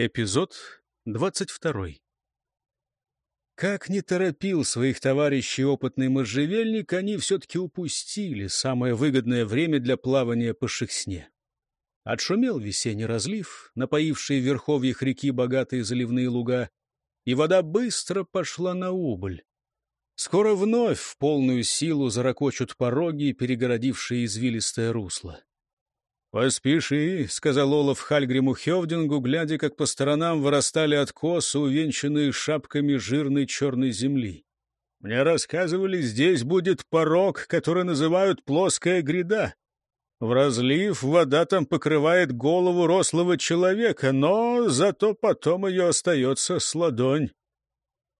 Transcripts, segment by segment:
Эпизод двадцать второй. Как не торопил своих товарищей опытный можжевельник, они все-таки упустили самое выгодное время для плавания по Шексне. Отшумел весенний разлив, напоивший в верховьях реки богатые заливные луга, и вода быстро пошла на убыль. Скоро вновь в полную силу заракочут пороги, перегородившие извилистое русло. «Поспеши», — сказал Олаф Хальгриму Хевдингу, глядя, как по сторонам вырастали откосы, увенчанные шапками жирной черной земли. «Мне рассказывали, здесь будет порог, который называют плоская гряда. В разлив вода там покрывает голову рослого человека, но зато потом ее остается с ладонь.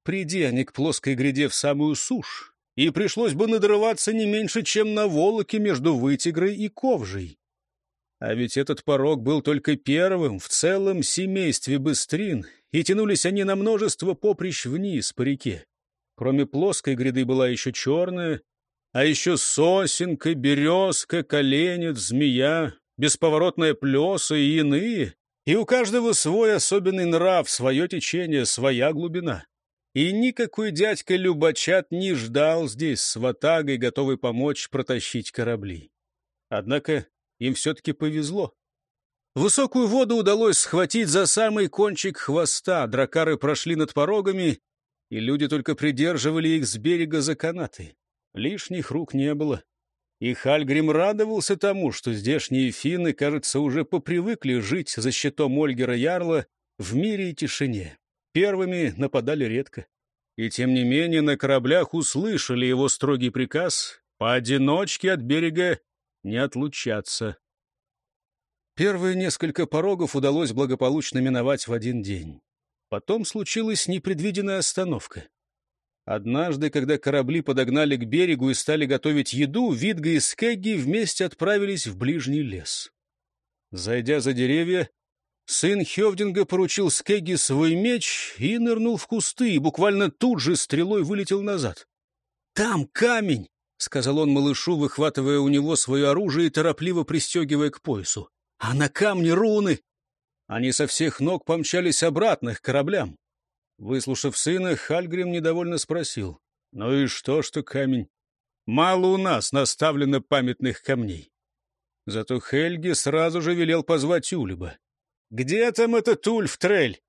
Приди они к плоской гряде в самую сушь, и пришлось бы надрываться не меньше, чем на волоке между Вытигрой и Ковжей. А ведь этот порог был только первым в целом семействе быстрин, и тянулись они на множество поприщ вниз по реке. Кроме плоской гряды была еще черная, а еще сосенка, березка, коленец, змея, бесповоротная плеса и иные. И у каждого свой особенный нрав, свое течение, своя глубина. И никакой дядька Любачат не ждал здесь с ватагой, готовый помочь протащить корабли. Однако им все-таки повезло. Высокую воду удалось схватить за самый кончик хвоста, дракары прошли над порогами, и люди только придерживали их с берега за канаты. Лишних рук не было. И Хальгрим радовался тому, что здешние финны, кажется, уже попривыкли жить за щитом Ольгера Ярла в мире и тишине. Первыми нападали редко. И тем не менее на кораблях услышали его строгий приказ поодиночке от берега не отлучаться. Первые несколько порогов удалось благополучно миновать в один день. Потом случилась непредвиденная остановка. Однажды, когда корабли подогнали к берегу и стали готовить еду, Видга и Скегги вместе отправились в ближний лес. Зайдя за деревья, сын Хевдинга поручил Скегги свой меч и нырнул в кусты, и буквально тут же стрелой вылетел назад. «Там камень!» — сказал он малышу, выхватывая у него свое оружие и торопливо пристегивая к поясу. «А на камне руны!» Они со всех ног помчались обратно к кораблям. Выслушав сына, Хальгрим недовольно спросил. «Ну и что, что камень? Мало у нас наставлено памятных камней». Зато Хельги сразу же велел позвать Улиба. «Где там этот Ульф Трель?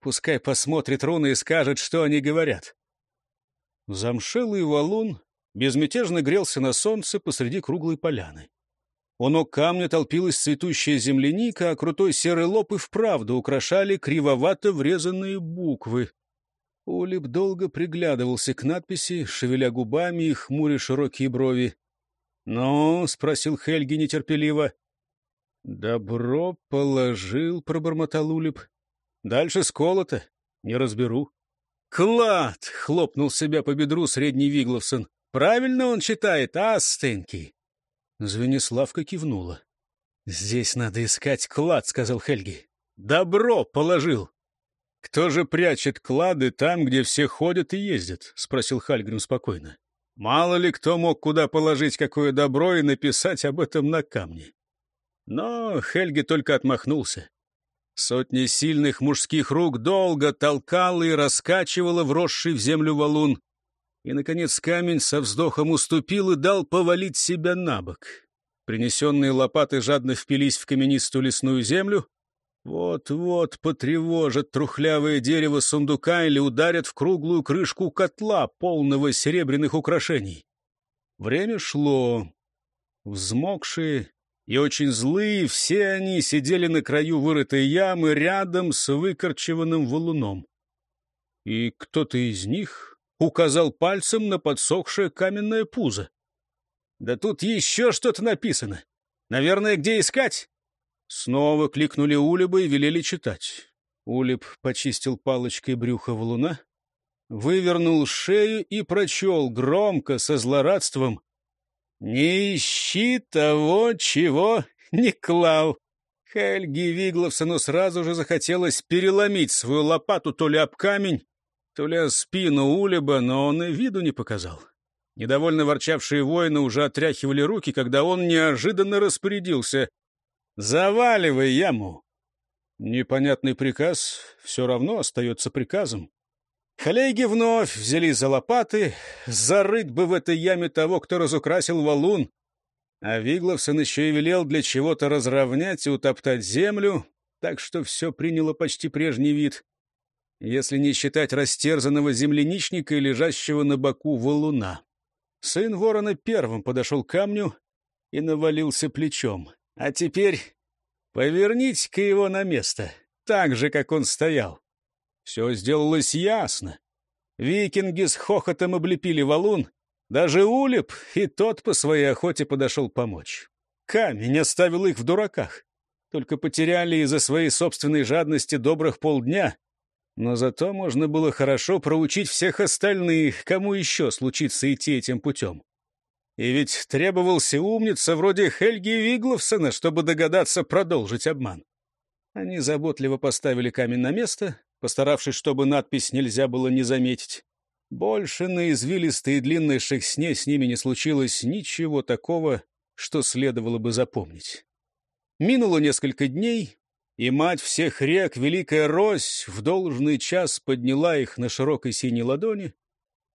Пускай посмотрит руны и скажет, что они говорят». Замшелый валун безмятежно грелся на солнце посреди круглой поляны. У ног камня толпилась цветущая земляника, а крутой серый лоб и вправду украшали кривовато врезанные буквы. Улип долго приглядывался к надписи, шевеля губами и хмуря широкие брови. «Ну?» — спросил Хельги нетерпеливо. «Добро положил», — пробормотал Улип. «Дальше сколото. Не разберу». «Клад!» — хлопнул себя по бедру средний Вигловсон. Правильно он читает, а, Стенки?» Звениславка кивнула. «Здесь надо искать клад», — сказал Хельги. «Добро положил». «Кто же прячет клады там, где все ходят и ездят?» — спросил Хальгрим спокойно. «Мало ли кто мог куда положить какое добро и написать об этом на камне». Но Хельги только отмахнулся. Сотни сильных мужских рук долго толкала и раскачивала вросший в землю валун. И, наконец, камень со вздохом уступил и дал повалить себя на бок. Принесенные лопаты жадно впились в каменистую лесную землю. Вот-вот потревожат трухлявое дерево сундука или ударят в круглую крышку котла, полного серебряных украшений. Время шло. Взмокшие и очень злые, все они сидели на краю вырытой ямы рядом с выкорчеванным валуном. И кто-то из них указал пальцем на подсохшее каменное пузо. «Да тут еще что-то написано. Наверное, где искать?» Снова кликнули Улиба и велели читать. Улиб почистил палочкой брюхо валуна, вывернул шею и прочел громко, со злорадством. «Не ищи того, чего не клал». Хельги Вигловсону сразу же захотелось переломить свою лопату то ли об камень, то ли спину Улеба, но он и виду не показал. Недовольно ворчавшие воины уже отряхивали руки, когда он неожиданно распорядился. «Заваливай яму!» Непонятный приказ все равно остается приказом. Коллеги вновь взялись за лопаты, зарыть бы в этой яме того, кто разукрасил валун. А Вигловсон еще и велел для чего-то разровнять и утоптать землю, так что все приняло почти прежний вид, если не считать растерзанного земляничника и лежащего на боку валуна. Сын ворона первым подошел к камню и навалился плечом. А теперь поверните-ка его на место, так же, как он стоял. Все сделалось ясно. Викинги с хохотом облепили валун. Даже Улеп и тот по своей охоте подошел помочь. Камень оставил их в дураках. Только потеряли из-за своей собственной жадности добрых полдня. Но зато можно было хорошо проучить всех остальных, кому еще случится идти этим путем. И ведь требовался умница вроде Хельги Вигловсона, чтобы догадаться продолжить обман. Они заботливо поставили камень на место, постаравшись, чтобы надпись нельзя было не заметить. Больше на извилистой и длинной шехсне с ними не случилось ничего такого, что следовало бы запомнить. Минуло несколько дней, и мать всех рек, Великая Рось, в должный час подняла их на широкой синей ладони,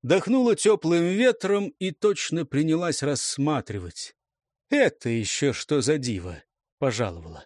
дохнула теплым ветром и точно принялась рассматривать. Это еще что за диво, пожаловала.